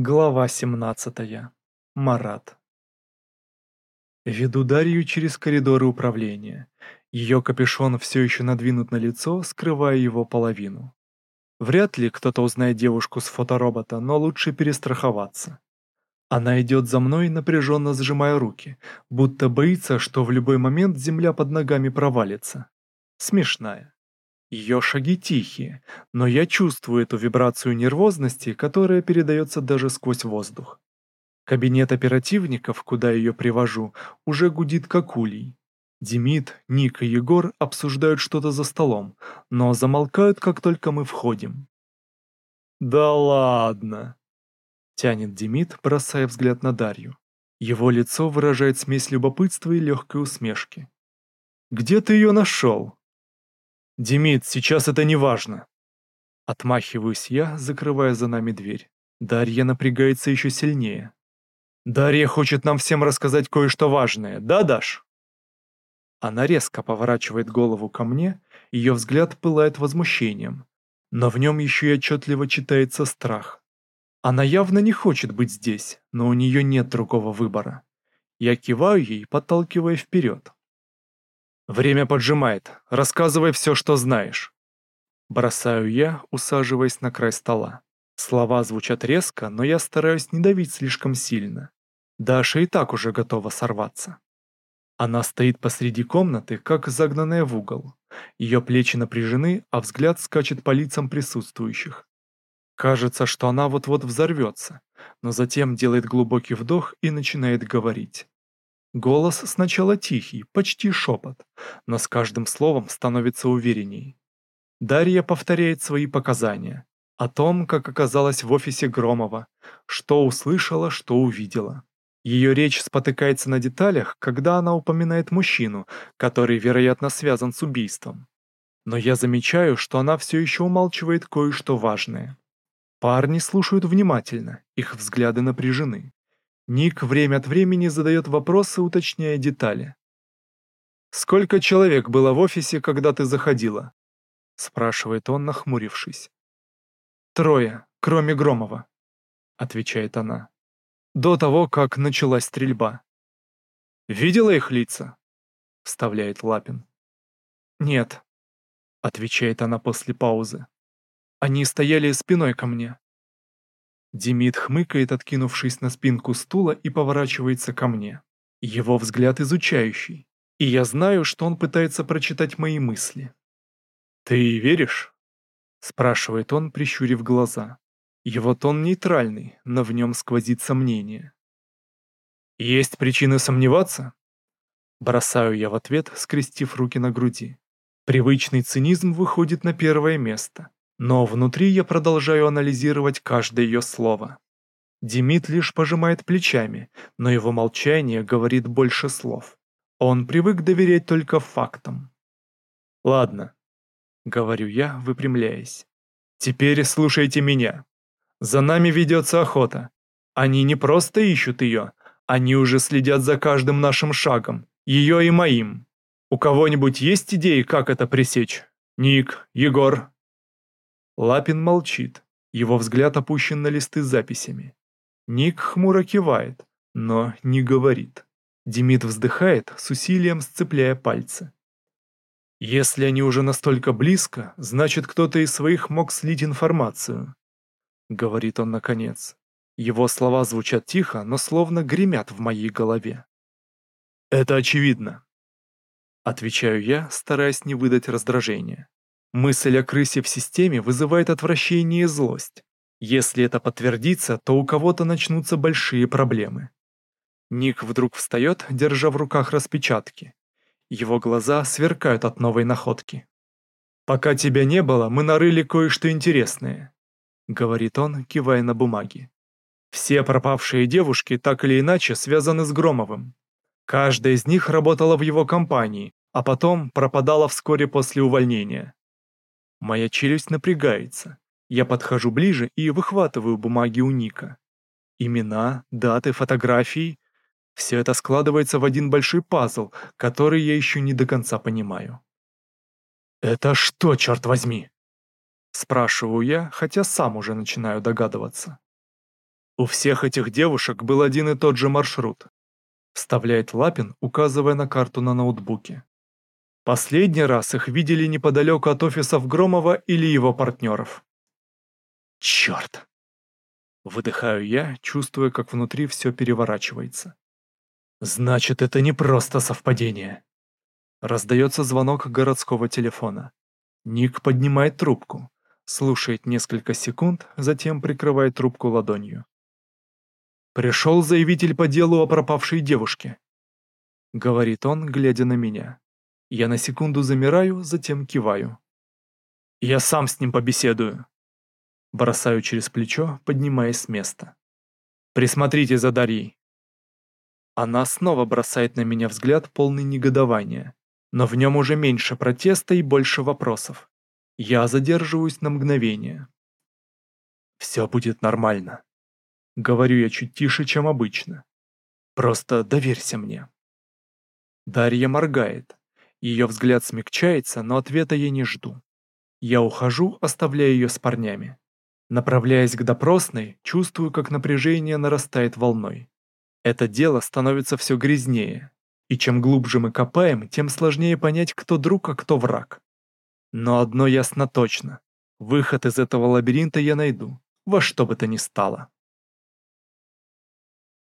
Глава 17. Марат. Веду Дарью через коридоры управления. Ее капюшон все еще надвинут на лицо, скрывая его половину. Вряд ли кто-то узнает девушку с фоторобота, но лучше перестраховаться. Она идет за мной, напряженно сжимая руки, будто боится, что в любой момент земля под ногами провалится. Смешная. Ее шаги тихие, но я чувствую эту вибрацию нервозности, которая передается даже сквозь воздух. Кабинет оперативников, куда ее привожу, уже гудит как улей. Демид, Ник и Егор обсуждают что-то за столом, но замолкают, как только мы входим. «Да ладно!» — тянет Демид, бросая взгляд на Дарью. Его лицо выражает смесь любопытства и легкой усмешки. «Где ты ее нашел?» «Демид, сейчас это не важно!» Отмахиваюсь я, закрывая за нами дверь. Дарья напрягается еще сильнее. «Дарья хочет нам всем рассказать кое-что важное, да, Даш?» Она резко поворачивает голову ко мне, ее взгляд пылает возмущением. Но в нем еще и отчетливо читается страх. Она явно не хочет быть здесь, но у нее нет другого выбора. Я киваю ей, подталкивая вперед. «Время поджимает. Рассказывай все, что знаешь». Бросаю я, усаживаясь на край стола. Слова звучат резко, но я стараюсь не давить слишком сильно. Даша и так уже готова сорваться. Она стоит посреди комнаты, как загнанная в угол. Ее плечи напряжены, а взгляд скачет по лицам присутствующих. Кажется, что она вот-вот взорвется, но затем делает глубокий вдох и начинает говорить. Голос сначала тихий, почти шепот, но с каждым словом становится уверенней. Дарья повторяет свои показания о том, как оказалась в офисе Громова, что услышала, что увидела. Ее речь спотыкается на деталях, когда она упоминает мужчину, который, вероятно, связан с убийством. Но я замечаю, что она все еще умалчивает кое-что важное. Парни слушают внимательно, их взгляды напряжены. Ник время от времени задает вопросы, уточняя детали. «Сколько человек было в офисе, когда ты заходила?» спрашивает он, нахмурившись. «Трое, кроме Громова», отвечает она. «До того, как началась стрельба». «Видела их лица?» вставляет Лапин. «Нет», отвечает она после паузы. «Они стояли спиной ко мне». Демид хмыкает, откинувшись на спинку стула и поворачивается ко мне. Его взгляд изучающий, и я знаю, что он пытается прочитать мои мысли. «Ты веришь?» – спрашивает он, прищурив глаза. Его тон нейтральный, но в нем сквозит сомнение. «Есть причины сомневаться?» Бросаю я в ответ, скрестив руки на груди. Привычный цинизм выходит на первое место. Но внутри я продолжаю анализировать каждое ее слово. Демид лишь пожимает плечами, но его молчание говорит больше слов. Он привык доверять только фактам. «Ладно», — говорю я, выпрямляясь. «Теперь слушайте меня. За нами ведется охота. Они не просто ищут ее, они уже следят за каждым нашим шагом, ее и моим. У кого-нибудь есть идеи, как это пресечь? Ник, Егор, Лапин молчит, его взгляд опущен на листы с записями. Ник хмуро кивает, но не говорит. Демид вздыхает, с усилием сцепляя пальцы. «Если они уже настолько близко, значит, кто-то из своих мог слить информацию», — говорит он наконец. Его слова звучат тихо, но словно гремят в моей голове. «Это очевидно», — отвечаю я, стараясь не выдать раздражения. Мысль о крысе в системе вызывает отвращение и злость. Если это подтвердится, то у кого-то начнутся большие проблемы. Ник вдруг встает, держа в руках распечатки. Его глаза сверкают от новой находки. «Пока тебя не было, мы нарыли кое-что интересное», — говорит он, кивая на бумаги. «Все пропавшие девушки так или иначе связаны с Громовым. Каждая из них работала в его компании, а потом пропадала вскоре после увольнения. Моя челюсть напрягается. Я подхожу ближе и выхватываю бумаги у Ника. Имена, даты, фотографии – все это складывается в один большой пазл, который я еще не до конца понимаю. «Это что, черт возьми?» Спрашиваю я, хотя сам уже начинаю догадываться. У всех этих девушек был один и тот же маршрут. Вставляет Лапин, указывая на карту на ноутбуке. Последний раз их видели неподалеку от офисов Громова или его партнеров. Черт! Выдыхаю я, чувствуя, как внутри все переворачивается. Значит, это не просто совпадение. Раздается звонок городского телефона. Ник поднимает трубку, слушает несколько секунд, затем прикрывает трубку ладонью. «Пришел заявитель по делу о пропавшей девушке», — говорит он, глядя на меня. Я на секунду замираю, затем киваю. «Я сам с ним побеседую», — бросаю через плечо, поднимаясь с места. «Присмотрите за Дарьей». Она снова бросает на меня взгляд полный негодования, но в нем уже меньше протеста и больше вопросов. Я задерживаюсь на мгновение. «Все будет нормально», — говорю я чуть тише, чем обычно. «Просто доверься мне». Дарья моргает. Ее взгляд смягчается, но ответа я не жду. Я ухожу, оставляя ее с парнями. Направляясь к допросной, чувствую, как напряжение нарастает волной. Это дело становится все грязнее, и чем глубже мы копаем, тем сложнее понять, кто друг, а кто враг. Но одно ясно точно. Выход из этого лабиринта я найду, во что бы то ни стало.